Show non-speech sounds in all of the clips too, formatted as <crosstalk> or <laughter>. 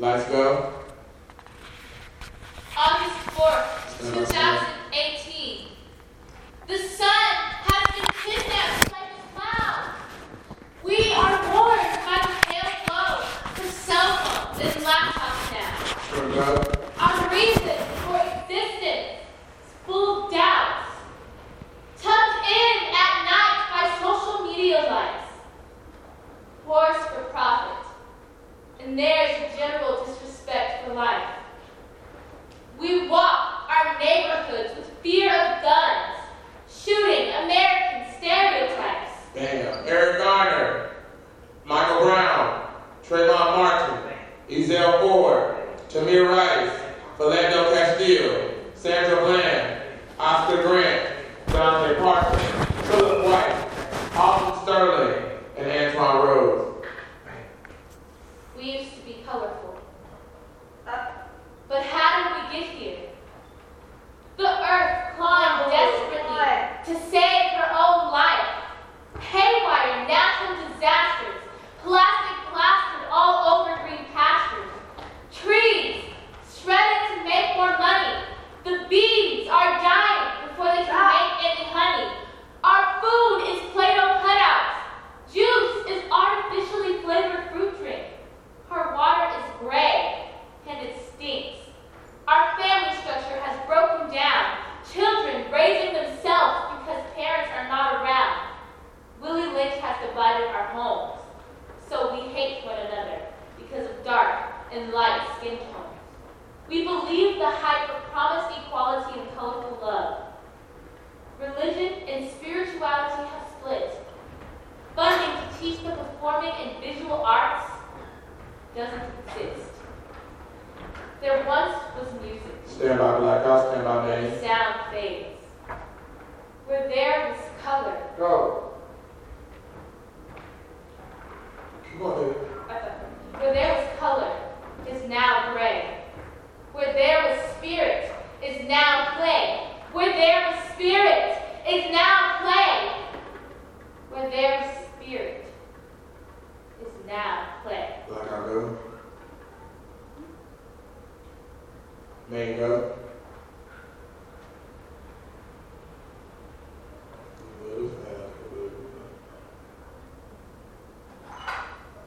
Go. August 4th, 2018. The sun has been kidnapped by the cloud. We are warned by the pale glow for cell phones and laptops now. Here we go. Our reason for existence is full of doubts. Tucked in at night by social media lights. Wars for profit. And there's a general disrespect for life. We walk our neighborhoods with fear of guns, shooting American stereotypes. Bam. Eric Garner. Michael Brown. Trayvon Martin. Ezell Ford. Tamir Rice. Philando Castile. Sandra Bland. Oscar Grant. Dante Parker. Philip White. Alton Sterling. And Antwon Rose. We used to be colorful. Uh, but how did we get here? The earth clawing oh, desperately to save her own life. Haywire natural disasters, plastic plastered all over green pastures. Trees shredded to make more money. The bees are dying before they can make any honey. Our food is Play-Doh cutouts. Juice is artificially flavored fruit drink. Our water is gray and it stinks. Our family structure has broken down. Children raising themselves because parents are not around. Willie Lynch has divided our homes. So we hate one another because of dark and light skin tones. We believe the hype of promised equality and colorful love. Religion and spirituality have split. Funding to teach the performing and visual arts doesn't exist. There once was music. Stand by Black House. Stand by Maine. Sound fades. Where there was color. Go. Come on, baby. Where there was color is now gray. Where there was spirit is now clay. Where there was spirit is now clay. Where there was spirit is now clay. Black Out go. Maine go.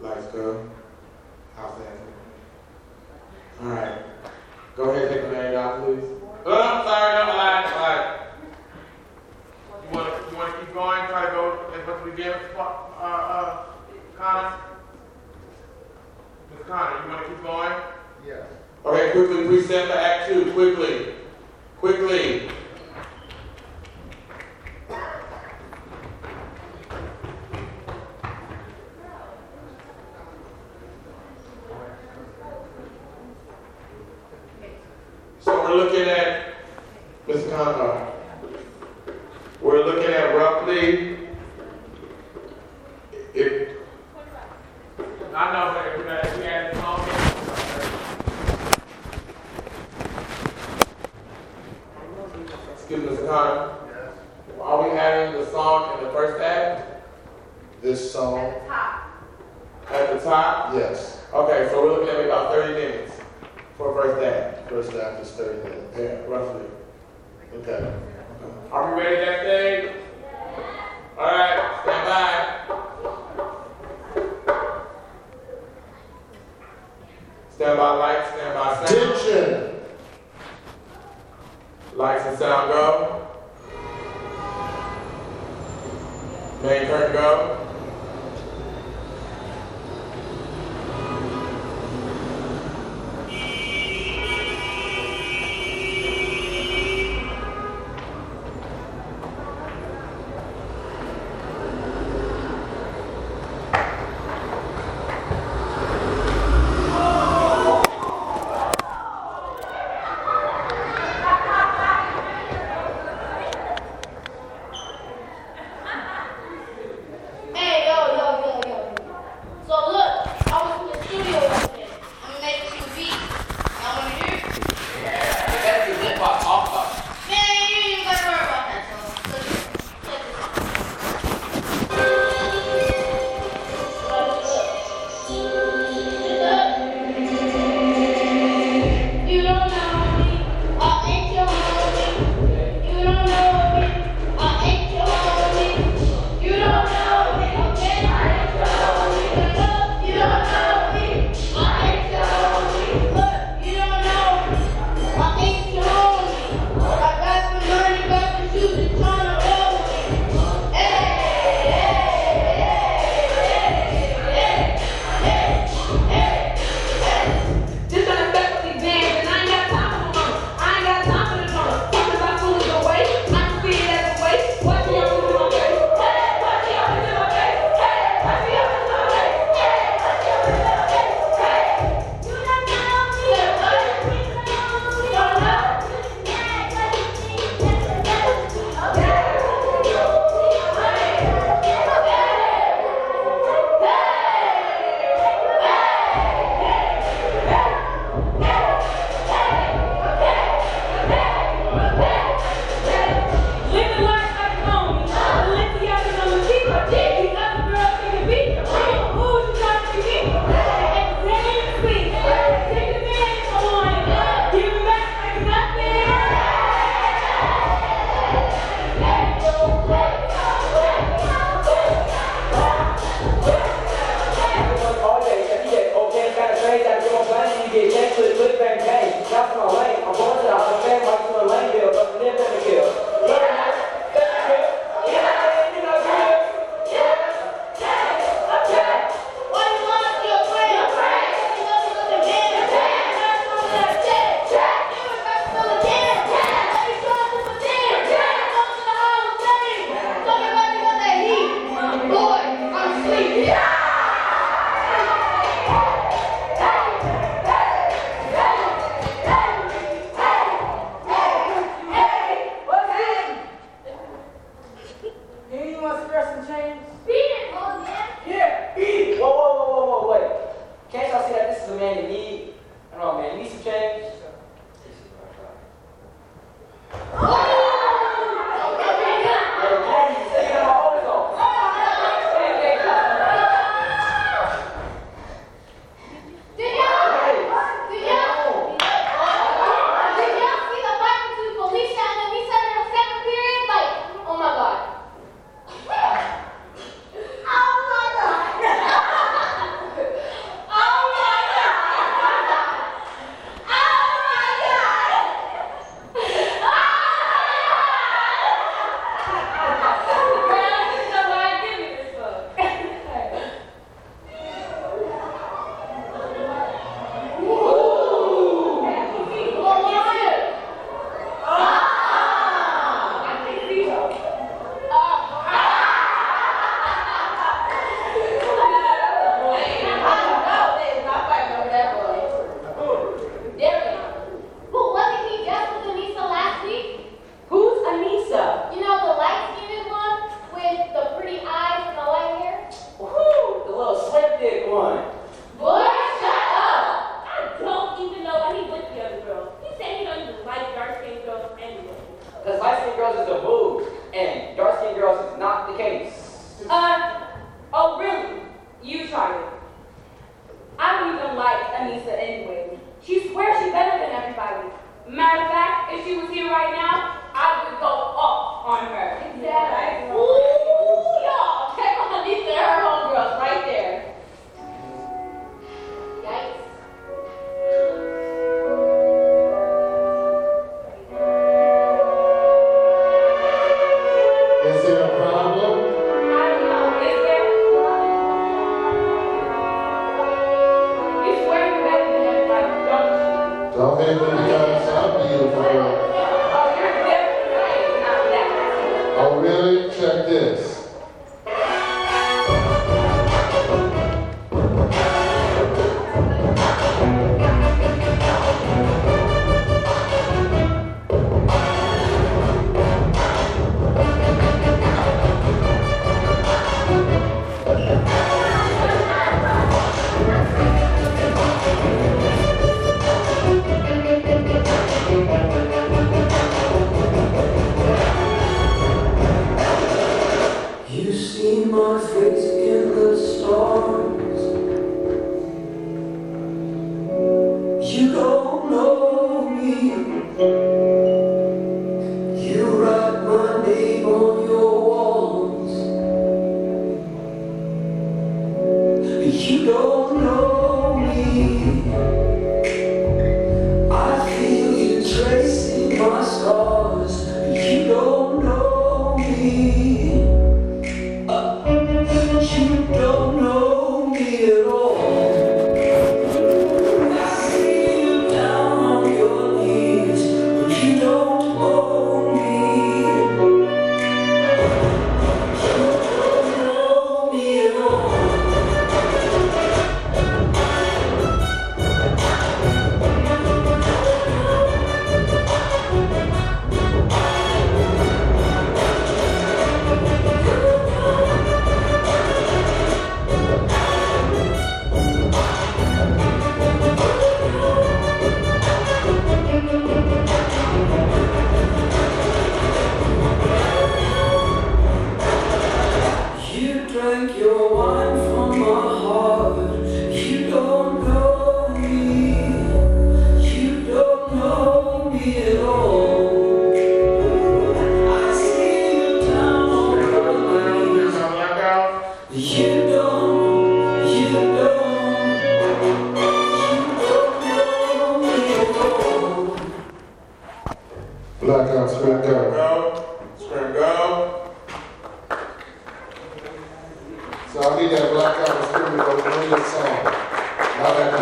Lights go. House answer. All right. Go ahead, take the main down, please. Oh, I'm sorry, no, relax, relax. You want to you want to keep going? Try to go as much we can, uh, uh, Connor? Ms. Connor, you want to keep going? Yes. Okay, quickly, preset for Act Two, quickly, quickly. So we're looking at, Ms. Connor, we're looking at roughly, if, I know, but if we got- if we had a song, Excuse me, Mr. Connor. Yes. Are we having the song in the first act? This song? At the top? Yes. Okay, so we're looking at about 30 minutes for first act. First act is 30 minutes. Yeah, roughly. Okay. Are we ready that stage? All right, stand by. Stand by lights, stand by sound. Attention! Lights and sound go. Main curtain go. is the man in need. I don't know, man, in need change. You try it. I don't even like Anissa anyway. She swears she's better than everybody. Matter of fact, if she was here right now, I would go off on her. Exactly. Blackout, strap down. Strap down. So I need that blackout spirit over the song. Now that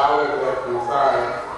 Oh, I'll look at that you, sorry.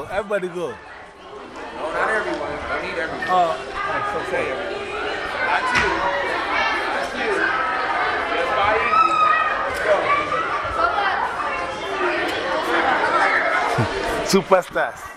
Everybody go. No, not everyone. I need everyone. Oh, that's okay. okay. Not you. Not you. Just buy easy. Go. <laughs> Superstars.